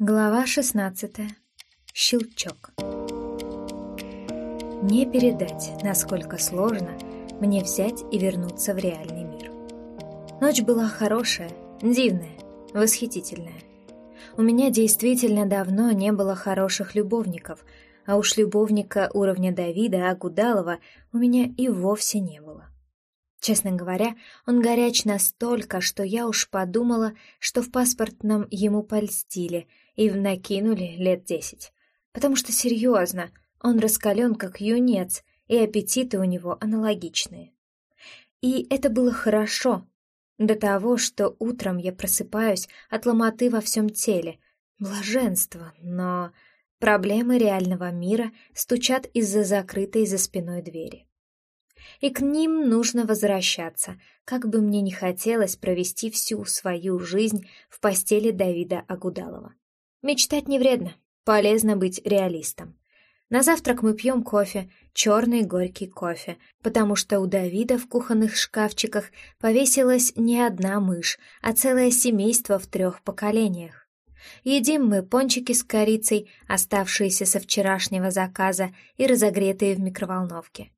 Глава шестнадцатая. Щелчок. Не передать, насколько сложно мне взять и вернуться в реальный мир. Ночь была хорошая, дивная, восхитительная. У меня действительно давно не было хороших любовников, а уж любовника уровня Давида Агудалова у меня и вовсе не было. Честно говоря, он горяч настолько, что я уж подумала, что в паспортном ему польстили и накинули лет десять. Потому что, серьезно, он раскален как юнец, и аппетиты у него аналогичные. И это было хорошо, до того, что утром я просыпаюсь от ломоты во всем теле. Блаженство, но проблемы реального мира стучат из-за закрытой за спиной двери и к ним нужно возвращаться, как бы мне ни хотелось провести всю свою жизнь в постели Давида Агудалова. Мечтать не вредно, полезно быть реалистом. На завтрак мы пьем кофе, черный горький кофе, потому что у Давида в кухонных шкафчиках повесилась не одна мышь, а целое семейство в трех поколениях. Едим мы пончики с корицей, оставшиеся со вчерашнего заказа и разогретые в микроволновке.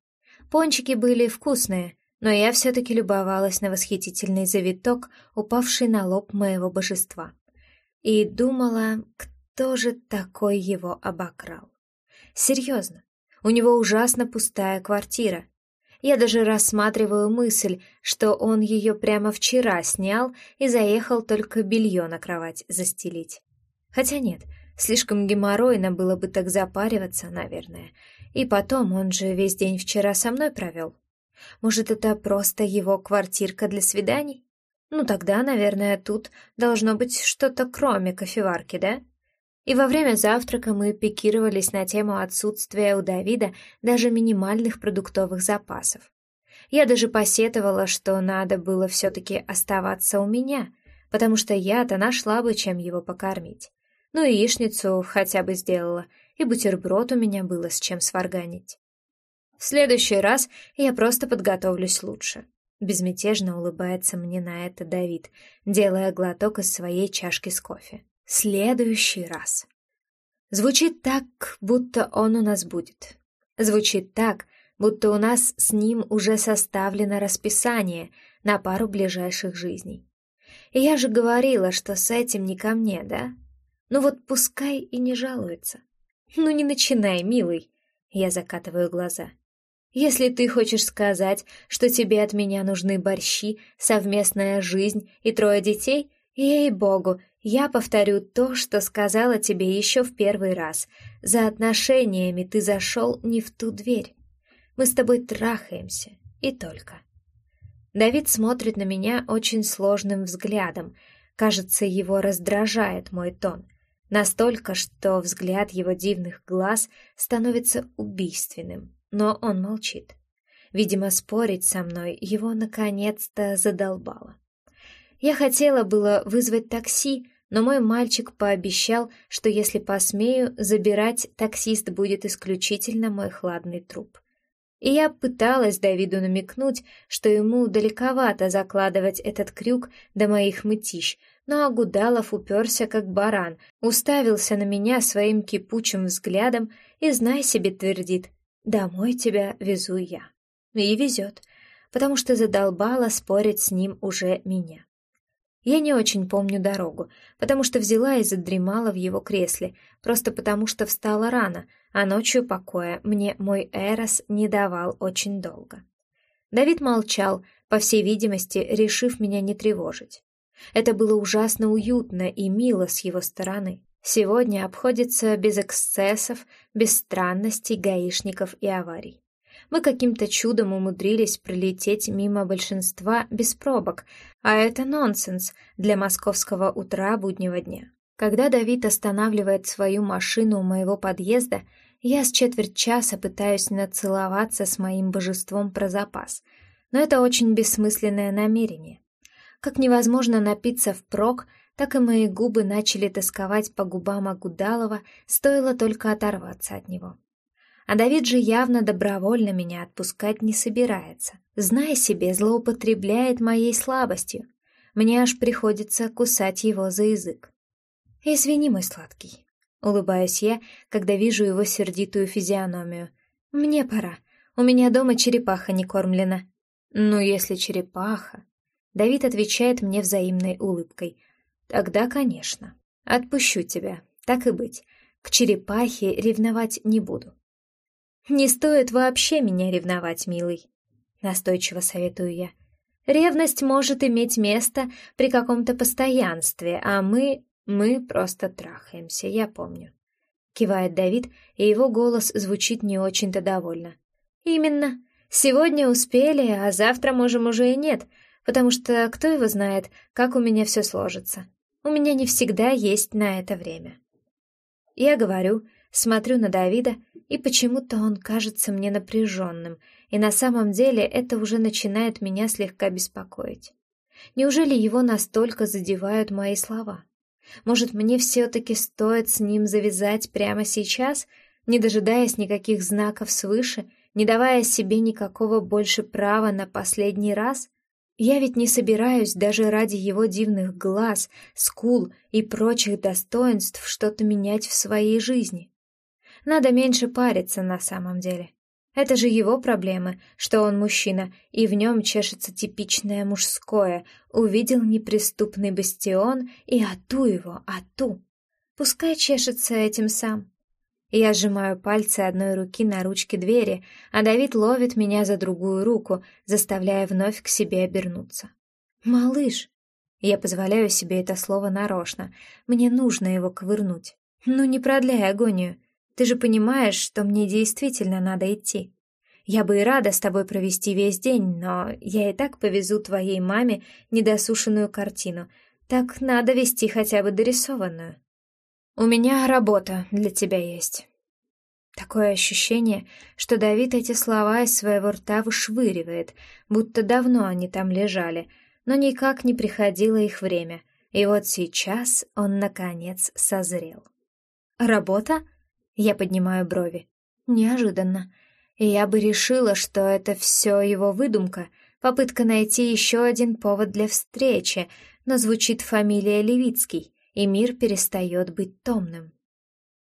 Пончики были вкусные, но я все-таки любовалась на восхитительный завиток, упавший на лоб моего божества. И думала, кто же такой его обокрал. Серьезно, у него ужасно пустая квартира. Я даже рассматриваю мысль, что он ее прямо вчера снял и заехал только белье на кровать застелить. Хотя нет, слишком геморройно было бы так запариваться, наверное, и потом, он же весь день вчера со мной провел. Может, это просто его квартирка для свиданий? Ну тогда, наверное, тут должно быть что-то кроме кофеварки, да? И во время завтрака мы пикировались на тему отсутствия у Давида даже минимальных продуктовых запасов. Я даже посетовала, что надо было все-таки оставаться у меня, потому что я-то нашла бы, чем его покормить. Ну и яичницу хотя бы сделала, и бутерброд у меня было с чем сварганить. В следующий раз я просто подготовлюсь лучше. Безмятежно улыбается мне на это Давид, делая глоток из своей чашки с кофе. Следующий раз. Звучит так, будто он у нас будет. Звучит так, будто у нас с ним уже составлено расписание на пару ближайших жизней. И я же говорила, что с этим не ко мне, да? Ну вот пускай и не жалуется. «Ну не начинай, милый!» Я закатываю глаза. «Если ты хочешь сказать, что тебе от меня нужны борщи, совместная жизнь и трое детей, ей-богу, я повторю то, что сказала тебе еще в первый раз. За отношениями ты зашел не в ту дверь. Мы с тобой трахаемся, и только». Давид смотрит на меня очень сложным взглядом. Кажется, его раздражает мой тон — Настолько, что взгляд его дивных глаз становится убийственным, но он молчит. Видимо, спорить со мной его наконец-то задолбало. Я хотела было вызвать такси, но мой мальчик пообещал, что если посмею, забирать таксист будет исключительно мой хладный труп. И я пыталась Давиду намекнуть, что ему далековато закладывать этот крюк до моих мытищ, но Агудалов уперся как баран, уставился на меня своим кипучим взглядом и, знай себе, твердит, «Домой тебя везу я». И везет, потому что задолбала спорить с ним уже меня. Я не очень помню дорогу, потому что взяла и задремала в его кресле, просто потому что встала рано, а ночью покоя мне мой Эрос не давал очень долго. Давид молчал, по всей видимости, решив меня не тревожить. Это было ужасно уютно и мило с его стороны. Сегодня обходится без эксцессов, без странностей, гаишников и аварий. Мы каким-то чудом умудрились пролететь мимо большинства без пробок, а это нонсенс для московского утра буднего дня. Когда Давид останавливает свою машину у моего подъезда, я с четверть часа пытаюсь нацеловаться с моим божеством про запас, но это очень бессмысленное намерение. Как невозможно напиться впрок, так и мои губы начали тосковать по губам Агудалова, стоило только оторваться от него. А Давид же явно добровольно меня отпускать не собирается. Зная себе, злоупотребляет моей слабостью. Мне аж приходится кусать его за язык. Извини, мой сладкий. Улыбаюсь я, когда вижу его сердитую физиономию. Мне пора. У меня дома черепаха не кормлена. Ну, если черепаха... Давид отвечает мне взаимной улыбкой. Тогда, конечно. Отпущу тебя, так и быть. К черепахе ревновать не буду. Не стоит вообще меня ревновать, милый. Настойчиво советую я. Ревность может иметь место при каком-то постоянстве, а мы... мы просто трахаемся, я помню. Кивает Давид, и его голос звучит не очень-то довольно. Именно. Сегодня успели, а завтра можем уже и нет, потому что кто его знает, как у меня все сложится. У меня не всегда есть на это время. Я говорю, смотрю на Давида, и почему-то он кажется мне напряженным, и на самом деле это уже начинает меня слегка беспокоить. Неужели его настолько задевают мои слова? Может, мне все-таки стоит с ним завязать прямо сейчас, не дожидаясь никаких знаков свыше, не давая себе никакого больше права на последний раз? Я ведь не собираюсь даже ради его дивных глаз, скул и прочих достоинств что-то менять в своей жизни. Надо меньше париться на самом деле. Это же его проблемы, что он мужчина, и в нем чешется типичное мужское. Увидел неприступный бастион и ату его, ату. Пускай чешется этим сам. Я сжимаю пальцы одной руки на ручке двери, а Давид ловит меня за другую руку, заставляя вновь к себе обернуться. «Малыш!» Я позволяю себе это слово нарочно. Мне нужно его ковырнуть. Ну, не продляй агонию. Ты же понимаешь, что мне действительно надо идти. Я бы и рада с тобой провести весь день, но я и так повезу твоей маме недосушенную картину. Так надо вести хотя бы дорисованную. У меня работа для тебя есть. Такое ощущение, что Давид эти слова из своего рта вышвыривает, будто давно они там лежали, но никак не приходило их время, и вот сейчас он, наконец, созрел. «Работа?» Я поднимаю брови. Неожиданно. Я бы решила, что это все его выдумка, попытка найти еще один повод для встречи, но звучит фамилия Левицкий, и мир перестает быть томным.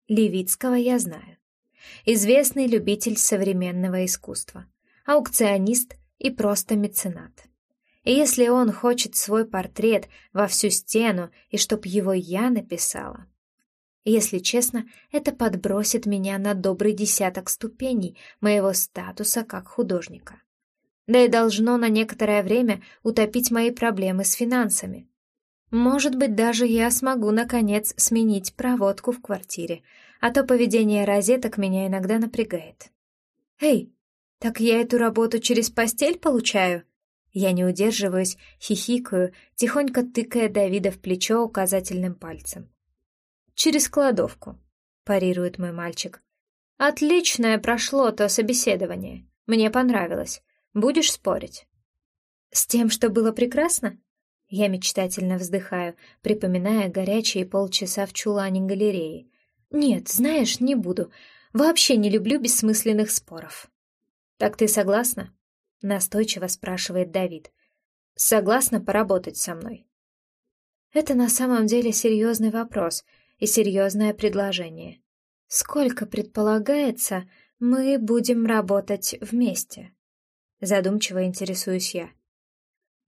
Левицкого я знаю. Известный любитель современного искусства, аукционист и просто меценат. И если он хочет свой портрет во всю стену и чтоб его я написала, если честно, это подбросит меня на добрый десяток ступеней моего статуса как художника. Да и должно на некоторое время утопить мои проблемы с финансами. Может быть, даже я смогу, наконец, сменить проводку в квартире, а то поведение розеток меня иногда напрягает. «Эй, так я эту работу через постель получаю?» Я не удерживаюсь, хихикаю, тихонько тыкая Давида в плечо указательным пальцем через кладовку», — парирует мой мальчик. «Отличное прошло то собеседование. Мне понравилось. Будешь спорить?» «С тем, что было прекрасно?» Я мечтательно вздыхаю, припоминая горячие полчаса в чулане галереи. «Нет, знаешь, не буду. Вообще не люблю бессмысленных споров». «Так ты согласна?» — настойчиво спрашивает Давид. «Согласна поработать со мной?» Это на самом деле серьезный вопрос — и серьезное предложение. Сколько предполагается, мы будем работать вместе? Задумчиво интересуюсь я.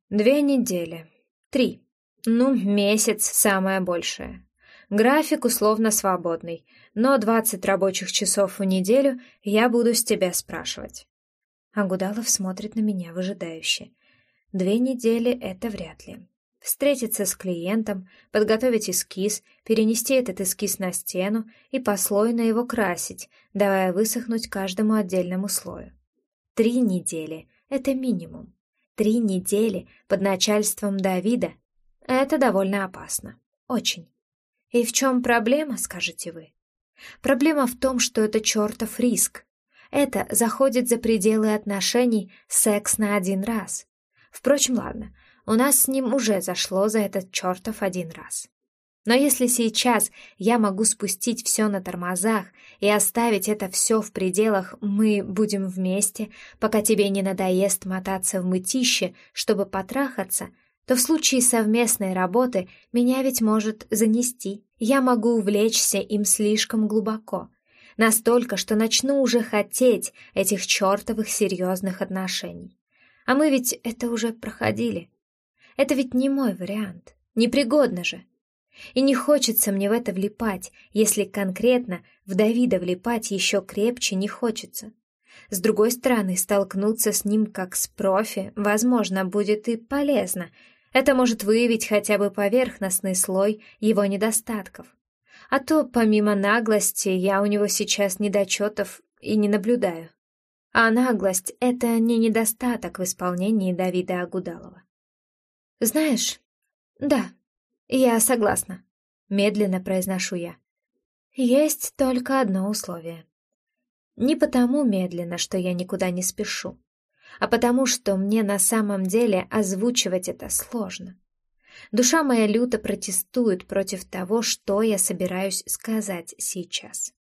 Две недели. Три. Ну, месяц самое большее. График условно свободный, но двадцать рабочих часов в неделю я буду с тебя спрашивать. Агудалов смотрит на меня выжидающе. Две недели — это вряд ли встретиться с клиентом, подготовить эскиз, перенести этот эскиз на стену и послойно его красить, давая высохнуть каждому отдельному слою. Три недели — это минимум. Три недели под начальством Давида — это довольно опасно. Очень. И в чем проблема, скажете вы? Проблема в том, что это чертов риск. Это заходит за пределы отношений секс на один раз. Впрочем, ладно, у нас с ним уже зашло за этот чертов один раз. Но если сейчас я могу спустить все на тормозах и оставить это все в пределах «мы будем вместе», пока тебе не надоест мотаться в мытище, чтобы потрахаться, то в случае совместной работы меня ведь может занести. Я могу увлечься им слишком глубоко. Настолько, что начну уже хотеть этих чертовых серьезных отношений. А мы ведь это уже проходили. Это ведь не мой вариант. Непригодно же. И не хочется мне в это влипать, если конкретно в Давида влипать еще крепче не хочется. С другой стороны, столкнуться с ним как с профи, возможно, будет и полезно. Это может выявить хотя бы поверхностный слой его недостатков. А то, помимо наглости, я у него сейчас недочетов и не наблюдаю. А наглость — это не недостаток в исполнении Давида Агудалова. Знаешь, да, я согласна, медленно произношу я. Есть только одно условие. Не потому медленно, что я никуда не спешу, а потому что мне на самом деле озвучивать это сложно. Душа моя люто протестует против того, что я собираюсь сказать сейчас.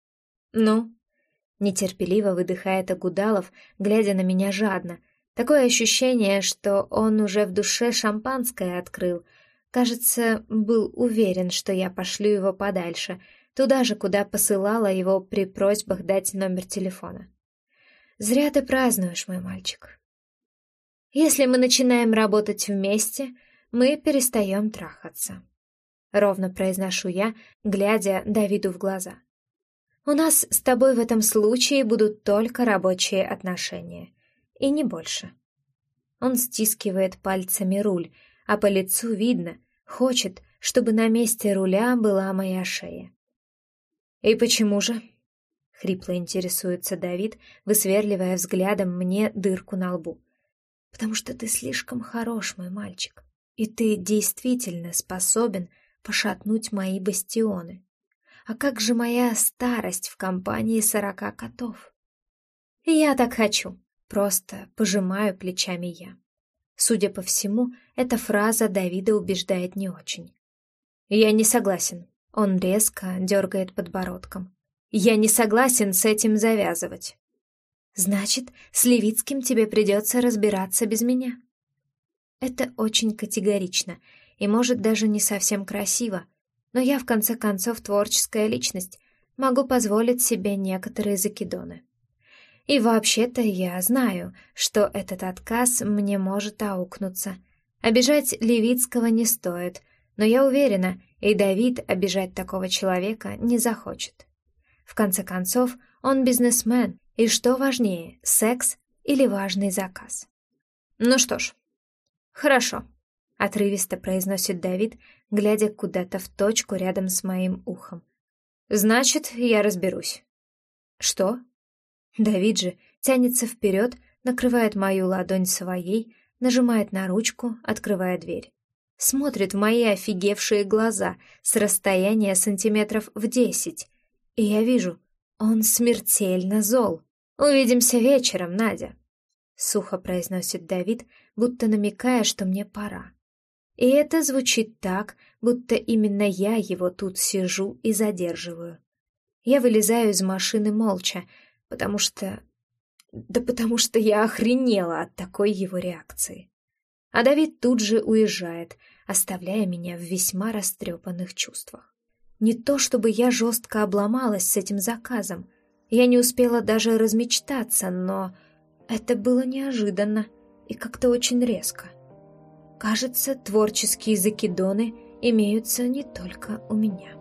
«Ну?» — нетерпеливо выдыхает Агудалов, глядя на меня жадно. Такое ощущение, что он уже в душе шампанское открыл. Кажется, был уверен, что я пошлю его подальше, туда же, куда посылала его при просьбах дать номер телефона. «Зря ты празднуешь, мой мальчик. Если мы начинаем работать вместе, мы перестаем трахаться. Ровно произношу я, глядя Давиду в глаза. У нас с тобой в этом случае будут только рабочие отношения. И не больше. Он стискивает пальцами руль, а по лицу видно, хочет, чтобы на месте руля была моя шея. «И почему же?» — хрипло интересуется Давид, высверливая взглядом мне дырку на лбу. «Потому что ты слишком хорош, мой мальчик. И ты действительно способен пошатнуть мои бастионы. А как же моя старость в компании сорока котов? Я так хочу, просто пожимаю плечами я. Судя по всему, эта фраза Давида убеждает не очень. Я не согласен. Он резко дергает подбородком. Я не согласен с этим завязывать. Значит, с Левицким тебе придется разбираться без меня. Это очень категорично и, может, даже не совсем красиво, но я, в конце концов, творческая личность, могу позволить себе некоторые закидоны. И вообще-то я знаю, что этот отказ мне может аукнуться. Обижать Левицкого не стоит, но я уверена, и Давид обижать такого человека не захочет. В конце концов, он бизнесмен, и что важнее, секс или важный заказ? Ну что ж, «Хорошо», — отрывисто произносит Давид, глядя куда-то в точку рядом с моим ухом. «Значит, я разберусь». «Что?» Давид же тянется вперед, накрывает мою ладонь своей, нажимает на ручку, открывая дверь. Смотрит в мои офигевшие глаза с расстояния сантиметров в десять. И я вижу, он смертельно зол. «Увидимся вечером, Надя», — сухо произносит Давид, будто намекая, что мне пора. И это звучит так, будто именно я его тут сижу и задерживаю. Я вылезаю из машины молча, потому что... Да потому что я охренела от такой его реакции. А Давид тут же уезжает, оставляя меня в весьма растрепанных чувствах. Не то чтобы я жестко обломалась с этим заказом, я не успела даже размечтаться, но это было неожиданно и как-то очень резко. Кажется, творческие закидоны имеются не только у меня.